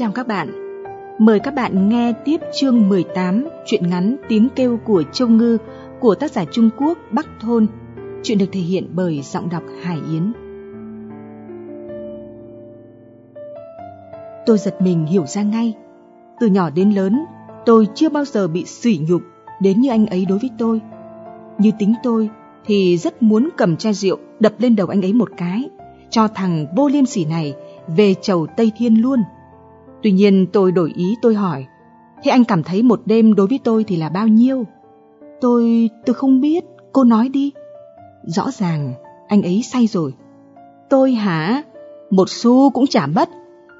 chào các bạn. Mời các bạn nghe tiếp chương 18 truyện ngắn Tiếng kêu của Châu Ngư của tác giả Trung Quốc Bắc Thôn. Chuyện được thể hiện bởi giọng đọc Hải Yến. Tôi giật mình hiểu ra ngay. Từ nhỏ đến lớn, tôi chưa bao giờ bị sỉ nhục đến như anh ấy đối với tôi. Như tính tôi thì rất muốn cầm chai rượu đập lên đầu anh ấy một cái, cho thằng vô liêm sỉ này về chầu Tây Thiên luôn. Tuy nhiên tôi đổi ý tôi hỏi, thế anh cảm thấy một đêm đối với tôi thì là bao nhiêu? Tôi, tôi không biết, cô nói đi. Rõ ràng, anh ấy say rồi. Tôi hả? Một xu cũng chả mất.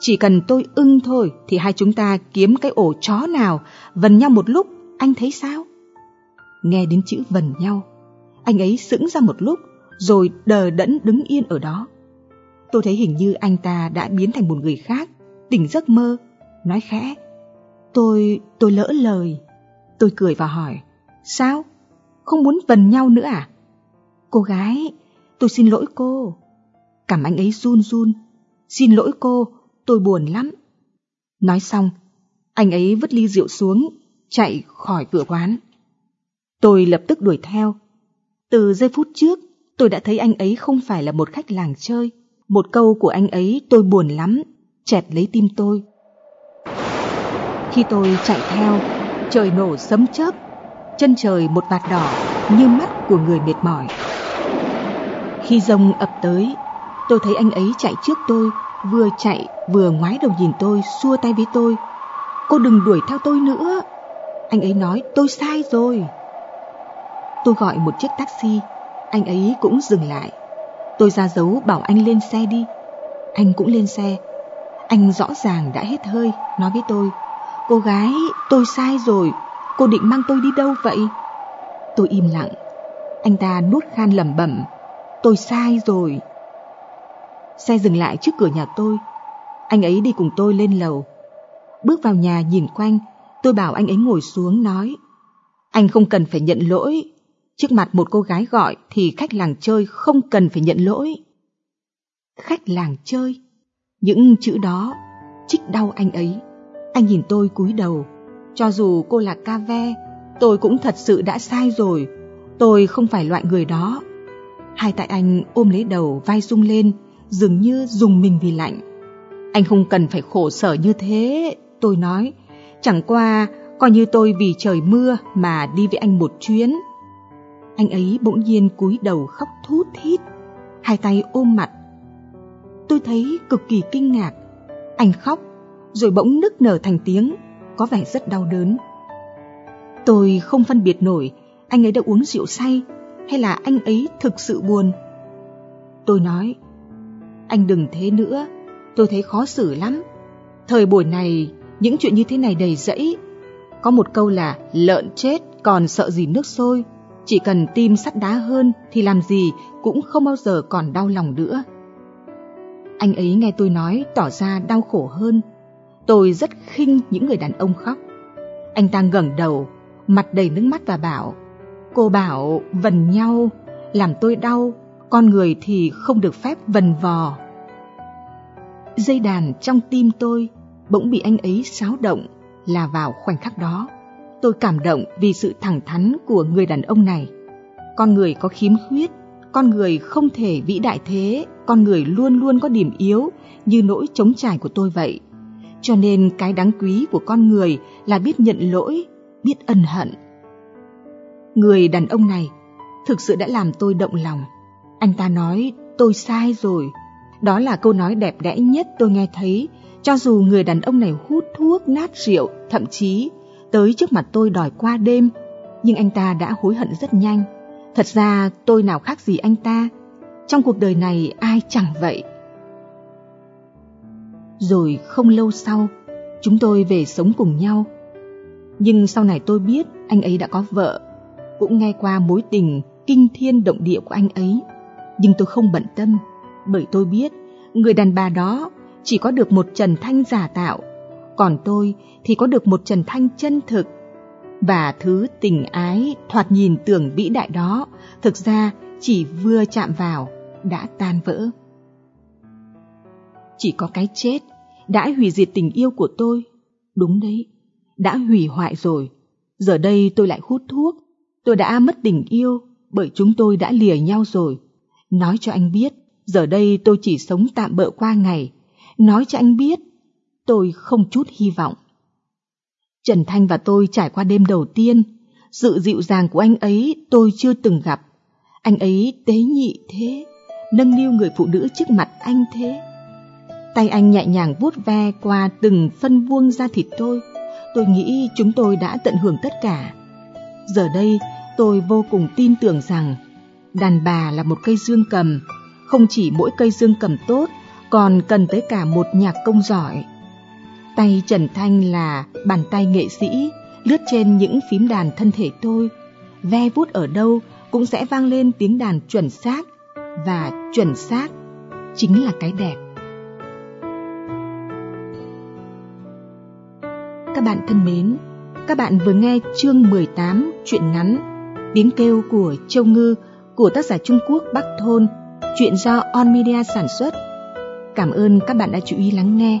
Chỉ cần tôi ưng thôi thì hai chúng ta kiếm cái ổ chó nào vần nhau một lúc, anh thấy sao? Nghe đến chữ vần nhau, anh ấy sững ra một lúc rồi đờ đẫn đứng yên ở đó. Tôi thấy hình như anh ta đã biến thành một người khác, tỉnh giấc mơ, nói khẽ. Tôi, tôi lỡ lời. Tôi cười và hỏi, sao? Không muốn vần nhau nữa à? Cô gái, tôi xin lỗi cô. Cảm anh ấy run run. Xin lỗi cô, tôi buồn lắm. Nói xong, anh ấy vứt ly rượu xuống, chạy khỏi cửa quán. Tôi lập tức đuổi theo. Từ giây phút trước, tôi đã thấy anh ấy không phải là một khách làng chơi. Một câu của anh ấy tôi buồn lắm, chẹt lấy tim tôi. Khi tôi chạy theo, trời nổ sấm chớp, chân trời một vạt đỏ như mắt của người mệt mỏi. Khi rông ập tới, tôi thấy anh ấy chạy trước tôi, vừa chạy vừa ngoái đầu nhìn tôi, xua tay với tôi. Cô đừng đuổi theo tôi nữa. Anh ấy nói tôi sai rồi. Tôi gọi một chiếc taxi, anh ấy cũng dừng lại. Tôi ra dấu bảo anh lên xe đi. Anh cũng lên xe. Anh rõ ràng đã hết hơi, nói với tôi. Cô gái, tôi sai rồi. Cô định mang tôi đi đâu vậy? Tôi im lặng. Anh ta nuốt khan lẩm bẩm. Tôi sai rồi. Xe dừng lại trước cửa nhà tôi. Anh ấy đi cùng tôi lên lầu. Bước vào nhà nhìn quanh, tôi bảo anh ấy ngồi xuống nói. Anh không cần phải nhận lỗi, Trước mặt một cô gái gọi thì khách làng chơi không cần phải nhận lỗi. Khách làng chơi, những chữ đó chích đau anh ấy. Anh nhìn tôi cúi đầu, cho dù cô là ca ve, tôi cũng thật sự đã sai rồi. Tôi không phải loại người đó. Hai tay anh ôm lấy đầu vai rung lên, dường như dùng mình vì lạnh. Anh không cần phải khổ sở như thế, tôi nói. Chẳng qua, coi như tôi vì trời mưa mà đi với anh một chuyến anh ấy bỗng nhiên cúi đầu khóc thút thít, hai tay ôm mặt. Tôi thấy cực kỳ kinh ngạc. Anh khóc, rồi bỗng nức nở thành tiếng, có vẻ rất đau đớn. Tôi không phân biệt nổi anh ấy đã uống rượu say hay là anh ấy thực sự buồn. Tôi nói, anh đừng thế nữa, tôi thấy khó xử lắm. Thời buổi này, những chuyện như thế này đầy rẫy. Có một câu là lợn chết còn sợ gì nước sôi. Chỉ cần tim sắt đá hơn thì làm gì cũng không bao giờ còn đau lòng nữa. Anh ấy nghe tôi nói tỏ ra đau khổ hơn. Tôi rất khinh những người đàn ông khóc. Anh ta ngẩng đầu, mặt đầy nước mắt và bảo Cô bảo vần nhau, làm tôi đau, con người thì không được phép vần vò. Dây đàn trong tim tôi bỗng bị anh ấy xáo động là vào khoảnh khắc đó. Tôi cảm động vì sự thẳng thắn của người đàn ông này. Con người có khiếm khuyết, con người không thể vĩ đại thế, con người luôn luôn có điểm yếu như nỗi chống trải của tôi vậy. Cho nên cái đáng quý của con người là biết nhận lỗi, biết ân hận. Người đàn ông này thực sự đã làm tôi động lòng. Anh ta nói tôi sai rồi. Đó là câu nói đẹp đẽ nhất tôi nghe thấy, cho dù người đàn ông này hút thuốc, nát rượu, thậm chí tới trước mặt tôi đòi qua đêm, nhưng anh ta đã hối hận rất nhanh. Thật ra tôi nào khác gì anh ta, trong cuộc đời này ai chẳng vậy. Rồi không lâu sau, chúng tôi về sống cùng nhau. Nhưng sau này tôi biết anh ấy đã có vợ, cũng nghe qua mối tình kinh thiên động địa của anh ấy. Nhưng tôi không bận tâm, bởi tôi biết người đàn bà đó chỉ có được một Trần Thanh giả tạo còn tôi thì có được một Trần Thanh chân thực. Và thứ tình ái thoạt nhìn tưởng vĩ đại đó, thực ra chỉ vừa chạm vào đã tan vỡ. Chỉ có cái chết đã hủy diệt tình yêu của tôi. Đúng đấy, đã hủy hoại rồi. Giờ đây tôi lại hút thuốc. Tôi đã mất tình yêu bởi chúng tôi đã lìa nhau rồi. Nói cho anh biết, giờ đây tôi chỉ sống tạm bỡ qua ngày. Nói cho anh biết, tôi không chút hy vọng. Trần Thanh và tôi trải qua đêm đầu tiên. Sự dịu dàng của anh ấy tôi chưa từng gặp. Anh ấy tế nhị thế, nâng niu người phụ nữ trước mặt anh thế. Tay anh nhẹ nhàng vuốt ve qua từng phân vuông da thịt tôi. Tôi nghĩ chúng tôi đã tận hưởng tất cả. Giờ đây, tôi vô cùng tin tưởng rằng đàn bà là một cây dương cầm, không chỉ mỗi cây dương cầm tốt, còn cần tới cả một nhạc công giỏi. Tay Trần Thanh là bàn tay nghệ sĩ, lướt trên những phím đàn thân thể tôi, ve vút ở đâu cũng sẽ vang lên tiếng đàn chuẩn xác, và chuẩn xác chính là cái đẹp. Các bạn thân mến, các bạn vừa nghe chương 18 truyện ngắn Tiếng kêu của Châu Ngư của tác giả Trung Quốc Bắc Thôn, chuyện do On Media sản xuất. Cảm ơn các bạn đã chú ý lắng nghe.